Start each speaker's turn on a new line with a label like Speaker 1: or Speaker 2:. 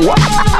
Speaker 1: What?